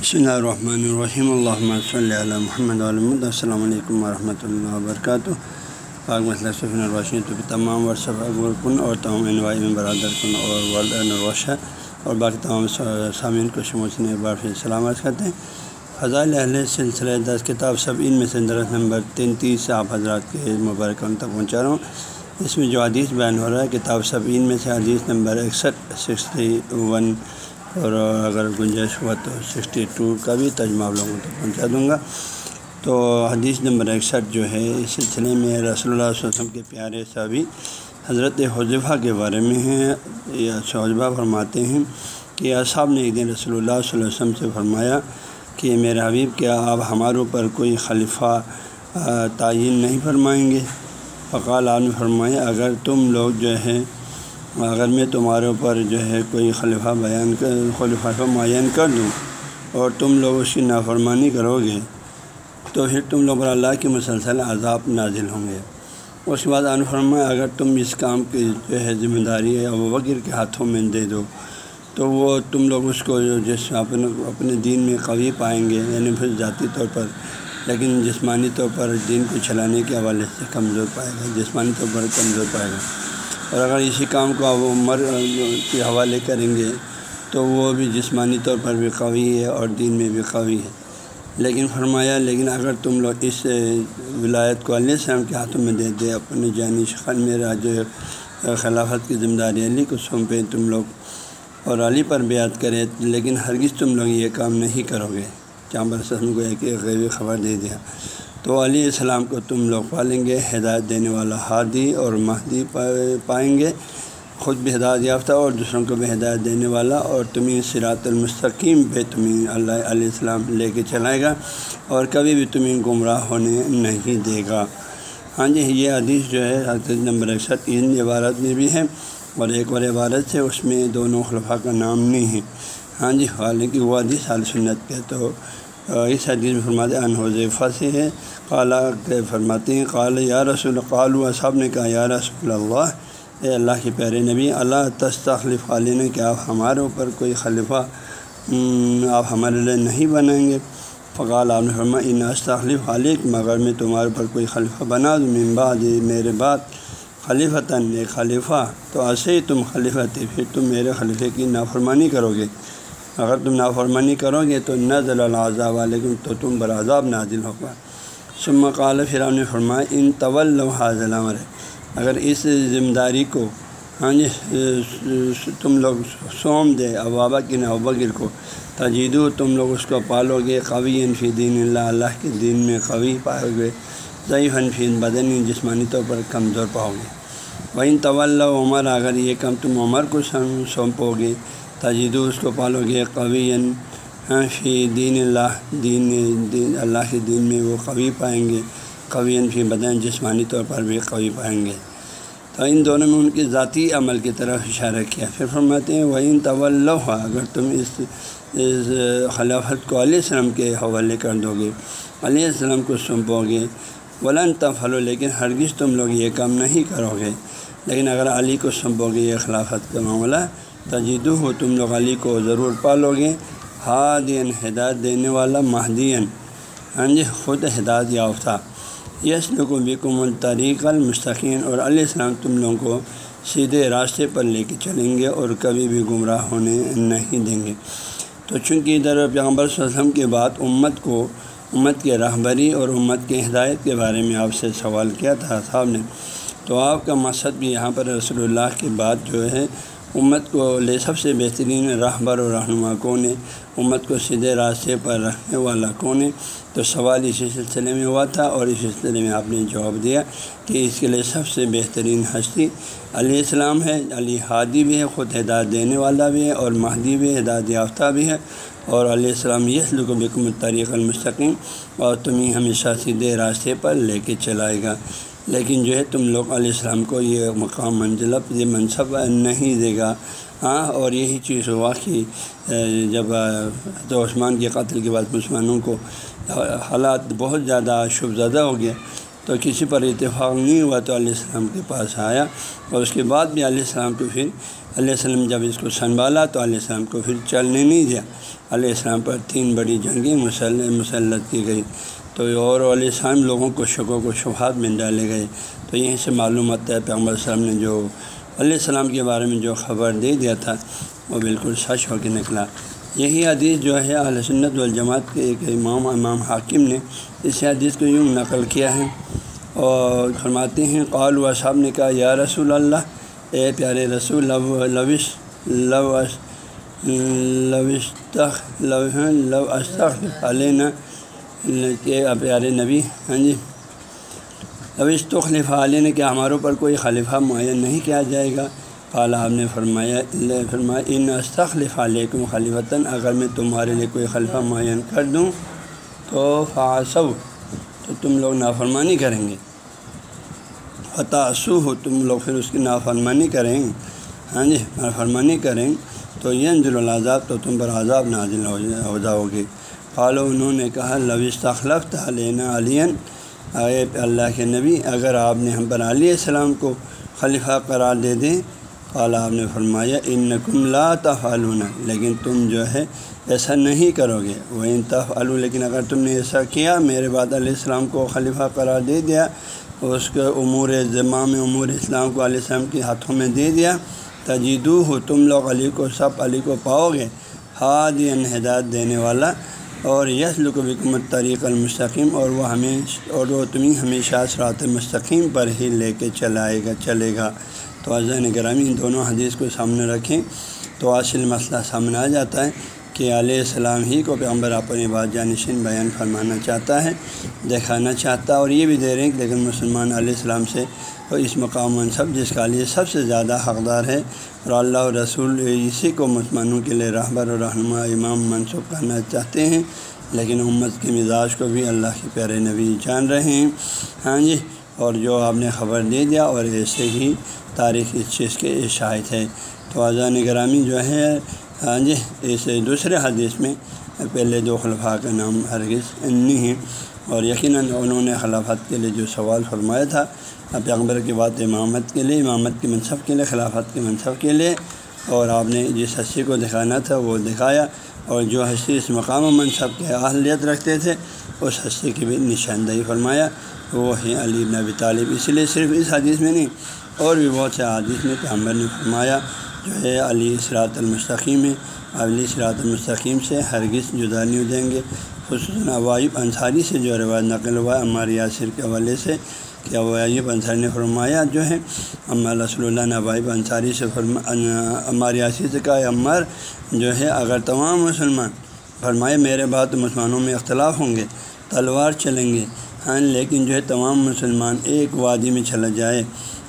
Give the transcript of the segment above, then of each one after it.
بسم اللہ الرحمن الرحیم الحمۃ صلی محمد علمۃ السلام علیکم ورحمۃ اللہ وبرکاتہ پاک مسئلہ الروشنی تو تمام ورثہ کن اور تمام انواع میں برادر کن اور ورلڈ الروشہ اور باقی تمام سامعین کو شموس نے بار پھر سلامت کرتے ہیں فضائل اہل سلسلہ دس کتاب سب ان میں سے درخت نمبر تینتیس سے آپ حضرات کے مبارک ان تک پہنچا رہا ہوں اس میں جو حدیث بیان ہو رہا ہے کتاب سب ان میں سے حدیث نمبر اکسٹھ سکسٹی ون اور اگر گنجائش ہوا تو سکسٹی ٹو کا بھی ترجمہ آپ لوگوں تک پہنچا دوں گا۔ تو حدیث نمبر اکسٹھ جو ہے، اس سلسلے میں رسول اللہ علیہ وسلم کے پیارے صحابی حضرت حضفہ کے بارے میں ہیں۔ یا شوجبہ فرماتے ہیں کہ اصحاب نے ایک دن رسول اللہ صلی اللہ علیہ وسلم سے فرمایا کہ میرے حبیب، کیا آپ ہمارے اوپر کوئی خلیفہ تعین نہیں فرمائیں گے؟ فقال، آپ نے فرمایا، اگر تم لوگ جو ہے اگر میں تمہارے اوپر جو ہے کوئی خلیفہ بیان کر خلیفہ معین کر دوں اور تم لوگ اس کی نافرمانی کرو گے، تو پھر تم لوگ اللہ کی مسلسل عذاب نازل ہوں گے۔ اس کے بعد فرمایا اگر تم اس کام کی جو ہے ذمہ داری ہے وہ وغیر کے ہاتھوں میں دے دو، تو وہ تم لوگ اس کو جو جس اپنے اپنے دین میں قوی پائیں گے یعنی پھر ذاتی طور پر، لیکن جسمانی طور پر دین کو چلانے کے حوالے سے کمزور پائے گا۔ جسمانی طور پر کمزور پائے گا۔ اور اگر اسی کام کو آپ عمر کے حوالے کریں گے تو وہ بھی جسمانی طور پر بھی قوی ہے اور دین میں بھی قوی ہے۔ لیکن فرمایا، لیکن اگر تم لوگ اس ولایت کو علیہ السلام کے ہاتھوں میں دے دے، اپنے جانی شخل میں جو خلافت کی ذمہ داری علی کو سونپے تم لوگ اور علی پر بیعت کرے، لیکن ہرگز تم لوگ یہ کام نہیں کرو گے۔ چامبر سسم کو ایک ایک خبر دے دیا۔ تو علیہ السلام کو تم لوگ پالیں گے، ہدایت دینے والا ہادی اور مہدی پائیں گے۔ خود بھی ہدایت یافتہ اور دوسروں کو بھی ہدایت دینے والا اور تمہیں سرات المستقیم پہ تمہیں اللہ علیہ السلام لے کے چلائے گا اور کبھی بھی تمہیں گمراہ ہونے نہیں دے گا۔ ہاں جی یہ حدیث جو ہے حضرت نمبر اکسٹھ ان عبارت میں بھی ہے اور ایک اور عبارت سے اس میں دونوں خلفاء کا نام نہیں ہے۔ ہاں جی حالانکہ وہ حدیث حال سنت کے تو اس حدیث میں فرماتے ان حضیفہ سے ہے۔ قالا کے فرماتے ہیں، قال، یا رسول قالو صاحب نے کہا، یا رسول اللہ، اے اللہ کے پیارے نبی، اللہ تستخلف علی کہ آپ ہمارے اوپر کوئی خلیفہ آپ ہمارے لیے نہیں بنائیں گے۔ فقال، آپ نے فرما ان استخلف خالق، مگر میں تمہارے اوپر کوئی خلیفہ بنا دوں۔ ممباد میرے بات خلیفتاً، ایک خلیفہ، تو ایسے ہی تم خلیفہ تھے، پھر تم میرے خلیفے کی نافرمانی کرو گے۔ اگر تم نافرمانی کرو گے تو نزل العذاب علیکم، تو تم بر عذاب نازل ہوگا۔ سما قال فرام نے فرمایا، ان طول حاضل عمر اگر اس ذمہ داری کو ہاں جی تم لوگ سوم دے ابابا کی نوبگر کو تجیدو تم لوگ اس کو پالو گے، قوی فی دین اللہ اللہ کے دین میں قوی پاؤ گے۔ ضعیف فی بدن جسمانی طور پر کمزور پاؤ گے۔ وہ ان طول عمر، اگر یہ کم تم عمر کو سونپو گے تجیدو اس کو پالو گے قوی ہاں، فی دین اللہ، دین دین اللہ کے دین میں وہ قوی پائیں گے قوی فی بدن، جسمانی طور پر بھی قوی پائیں گے۔ تو ان دونوں میں ان کی ذاتی عمل کی طرف اشارہ کیا۔ پھر فرماتے ہیں وہ ان طول اگر تم اس اس خلافت کو علیہ السلام کے حوالے کر دو گے، علیہ السلام کو سونپو گے، ولن تفلو لیکن ہرگز تم لوگ یہ کام نہیں کرو گے۔ لیکن اگر علی کو سونپو گے، یہ خلافت کا معاملہ تجیدو ہو تم لوگ علی کو ضرور پالو گے ہادین ہدایت دینے والا مہدین ہاں جی خود ہدایت یافتہ۔ یس لوگوں بیکم الطریق المستقین اور علیہ السلام تم لوگوں کو سیدھے راستے پر لے کے چلیں گے اور کبھی بھی گمراہ ہونے نہیں دیں گے۔ تو چونکہ ادھر پیغمبر صلی اللہ علیہ وسلم کے بعد امت کو، امت کے رہبری اور امت کے ہدایت کے بارے میں آپ سے سوال کیا تھا صاحب نے، تو آپ کا مقصد بھی یہاں پر رسول اللہ کے بعد جو ہے امت کو لے سب سے بہترین رہبر و رہنما کون ہے؟ امت کو سیدھے راستے پر رکھنے والا کون ہے؟ تو سوال اسی سلسلے میں ہوا تھا اور اس سلسلے میں آپ نے جواب دیا کہ اس کے لیے سب سے بہترین ہستی علیہ السلام ہے، علی ہادی بھی ہے، خود ہدایت دینے والا بھی ہے اور مہدی بھی ہدایت یافتہ بھی ہے اور علیہ السلام یہ لکم بکم الطریق المستقیم اور تمہیں ہمیشہ سیدھے راستے پر لے کے چلائے گا۔ لیکن جو ہے تم لوگ علیہ السلام کو یہ مقام منزلت یہ منصب نہیں دے گا۔ ہاں اور یہی چیز ہوا کہ جب تو عثمان کے قتل کے بعد مسلمانوں کو حالات بہت زیادہ شب زدہ ہو گیا، تو کسی پر اتفاق نہیں ہوا تو علیہ السلام کے پاس آیا۔ اور اس کے بعد بھی علیہ السلام کو پھر، علیہ السلام جب اس کو سنبھالا تو علیہ السلام کو پھر چلنے نہیں دیا۔ علیہ السلام پر تین بڑی جنگیں مسلح، مسلط کی گئی تو اور علیہ السلام لوگوں کو شکوں کو شبہات میں ڈالے گئے۔ تو یہیں سے معلوم ہوتا ہے پیغمبر السلام نے جو علیہ السلام کے بارے میں جو خبر دے دیا تھا، وہ بالکل سچ ہو کے نکلا۔ یہی حدیث جو ہے اہل سنت والجماعت کے ایک امام امام حاکم نے اس حدیث کو یوں نقل کیا ہے اور فرماتے ہیں قال و صاحب نے کہا، یا رسول اللہ، اے پیارے رسول، لو لوش لو لوش تخ لو لو ہاں، استخ علیہ کہ پیارے نبی ہاں جی۔ لوش تو خلیفہ علیہ نے کہ ہمارے اوپر کوئی خلیفہ معین نہیں کیا جائے گا۔ قال، آپ نے فرمایا فرمایا، ان استخلف علیکم خلیفتاً، اگر میں تمہارے لیے کوئی خلیفہ معین کر دوں تو فاصو تو تم لوگ نافرمانی کریں گے۔ فتح ہو تم لوگ پھر اس کی نافرمانی کریں۔ ہاں جی نافرمانی کریں۔ تو یہ العذاب تو تم پر عذاب نازل ہو جاؤ گے قالو انہوں نے کہا لوستخلف لینا علین اے اللہ کے نبی، اگر آپ نے ہم پر علیہ السلام کو خلیفہ قرار دے دیں۔ قال، آپ نے فرمایا ان نقم لا تفعلون۔ لیکن تم جو ہے، ایسا نہیں کرو گے۔ وہ ان تفعلو لیکن اگر تم نے ایسا کیا، میرے بعد علیہ السلام کو خلیفہ قرار دے دیا، اس کے امور ذمام امور اسلام کو علیہ السلام کے ہاتھوں میں دے دیا۔ تجیدو ہو تم لوگ علی کو سب علی کو پاؤ گے۔ ہاد ہدایت دینے والا اور یس لکمت طریق المستقیم اور وہ ہمیں اور وہ تمہیں ہمیشہ سرات مستقیم پر ہی لے کے چلائے گا چلے گا۔ تو عظین گرامی، ان دونوں حدیث کو سامنے رکھیں تو اصل مسئلہ سامنے آ جاتا ہے۔ کہ علیہ السلام ہی کو پیغمبر اپنی بات جانشین بیان فرمانا چاہتا ہے، دکھانا چاہتا ہے۔ اور یہ بھی دے رہے ہیں لیکن مسلمان علیہ السلام سے اور اس مقام منصب جس کا لیے سب سے زیادہ حقدار ہے۔ اور اللہ اور رسول اسی کو مسلمانوں کے لیے رہبر و رہنما امام منسوخ کرنا چاہتے ہیں۔ لیکن امت کے مزاج کو بھی اللہ کے پیارے نبی جان رہے ہیں۔ ہاں جی اور جو آپ نے خبر دے دیا اور ایسے ہی تاریخ اس چیز کے شاہد ہے تو اذان گرامی جو ہے ہاں جی اس دوسرے حدیث میں پہلے دو خلفاء کا نام ہرگز نہیں ہے اور یقیناً انہوں نے خلافت کے لیے جو سوال فرمایا تھا، پیغمبر کی بات امامت کے لیے، امامت کے منصب کے لیے، خلافت کے منصب کے لیے، اور آپ نے جس ہستی کو دکھانا تھا وہ دکھایا اور جو ہستی اس مقام و منصب کے اہلیت رکھتے تھے، اس ہستی کی بھی نشاندہی فرمایا۔ وہ ہے علی نبی طالب، اس لیے صرف اس حدیث میں نہیں، اور بھی بہت سے حادث میں پیغمبر نے فرمایا جو ہے علی اصراۃ المستقیم ہے۔ علی اصراۃ المستقیم سے ہرگز جدا نہیں ہو جائیں گے۔ خصوصاً اوائب انصاری سے جو روایت نقل ہوا عمار یاسر کے حوالے سے کہ اوائب انصاری نے فرمایا جو ہے، عمار رسول اللہ نے ابائب انصاری سے فرما، عمار یاسر سے کہا عمار، جو ہے، اگر تمام مسلمان، فرمائے، میرے بعد مسلمانوں میں اختلاف ہوں گے، تلوار چلیں گے ہاں لیکن جو ہے، تمام مسلمان ایک وادی میں چلا جائے۔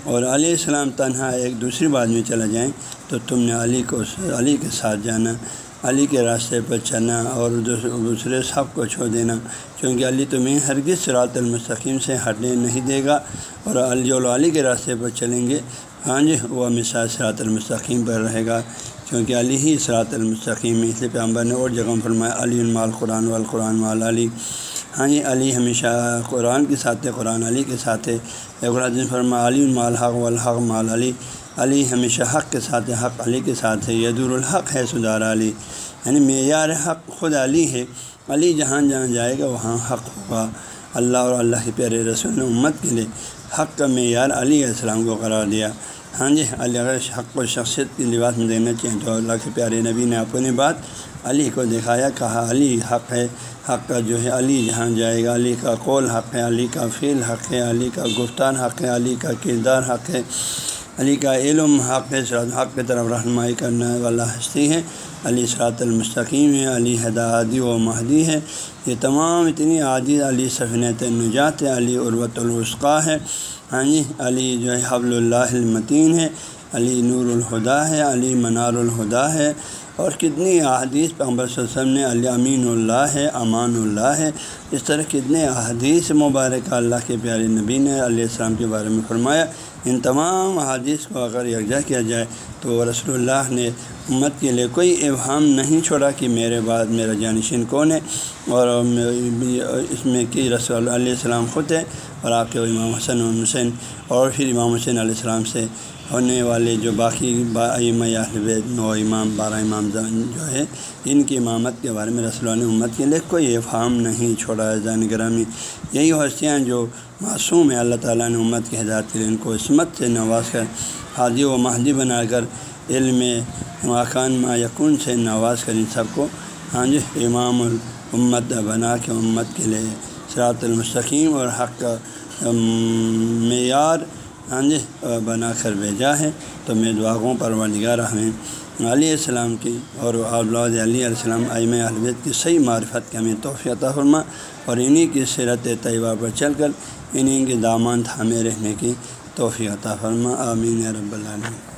اور علیہ السلام تنہا ایک دوسری بات میں چلا جائیں تو تم نے علی کو علی کے ساتھ جانا، علی کے راستے پر چلنا اور دوسرے سب کو چھوڑ دینا کیونکہ علی تمہیں ہرگز سرات المستقیم سے ہٹنے نہیں دے گا اور علی جو علی کے راستے پر چلیں گے ہاں جی وہ ہمیشہ سرات المستقیم پر رہے گا کیونکہ علی ہی سرات المستقیم اس لیے پیغمبر نے اور جگہ فرمایا، علی المال قرآن والقرآن وال علی۔ ہاں جی علی ہمیشہ قرآن کے ساتھ ہے، قرآن علی کے ساتھ ہے۔ قرآن فرما علی المال والحق مال علی۔ علی ہمیشہ حق کے ساتھ ہے، حق علی کے ساتھ ہے یدور الحق ہے سدار علی۔ یعنی معیار حق خود علی ہے۔ علی جہاں جہاں جائے گا، وہاں حق ہوگا۔ اللہ اور اللہ کے پیارے رسول نے امت کے لیے حق کا معیار علی علیہ السلام کو قرار دیا۔ ہاں جی علی اگر حق و شخصیت کی لباس میں دینا چاہیں تو اللہ کے پیارے نبی نے اپنی بات علی کو دکھایا، کہا، علی حق ہے، حق کا جو ہے علی جہاں جائے گا، علی کا قول حق ہے، علی کا فعل حق ہے، علی کا گفتار حق ہے، علی کا کردار حق ہے۔ علی کا علم حق ہے حق کی طرف رہنمائی کرنے والا ہستی ہے۔ علی سرات المستقیم ہے، علی حدادی و مہدی ہے۔ یہ تمام اتنی عادی علی صفنت نجات ہے، علی عروۃ الوسقہ ہے۔ ہاں جی علی جو ہے، حبل اللہ المتین ہے۔ علی نور الہدا ہے، علی منار الہدا ہے۔ اور کتنی احادیث پہ علیہ وسلم نے علی امین اللہ ہے، امان اللہ ہے، اس طرح کتنے احادیث مبارک اللہ کے پیارے نبی نے علیہ السلام کے بارے میں فرمایا۔ ان تمام احادیث کو اگر یکجا کیا جائے تو رسول اللہ نے امت کے لیے کوئی ابہام نہیں چھوڑا کہ میرے بعد میرا جانشین کون ہے اور اس میں کہ رسول علیہ السلام خود ہے اور آپ کے امام حسن حسین اور پھر امام حسین علیہ السلام سے ہونے والے جو باقی بیت نو امام، بارہ امام جو ہے، ان کی امامت کے بارے میں رسول اللہ امت کے لیے کوئی افہام نہیں چھوڑا ہے، زین گرامی۔ یہی ہستیاں جو معصوم ہے اللہ تعالیٰ نے امت کے ہدایت کے لیے ان کو عصمت سے نواز کر حاضی و مہدی بنا کر، علم ماکان ما یقون سے نواز کر ان سب کو ہاں جی امام الامت بنا کے امت کے لیے سرات المستقیم اور حق کا معیار ہاں جی بنا کر بھیجا ہے۔ تو میں دعاغوں پر نگاہ ہمیں علیہ السلام کی اور اولاد علیہ السلام ایم البید کی صحیح معرفت کا ہمیں توفیع فرما اور انہیں کی سیرت طیبہ پر چل کر انہیں کے دامان تھامے رہنے کی توفیع فرما۔ آمین رب العالمین۔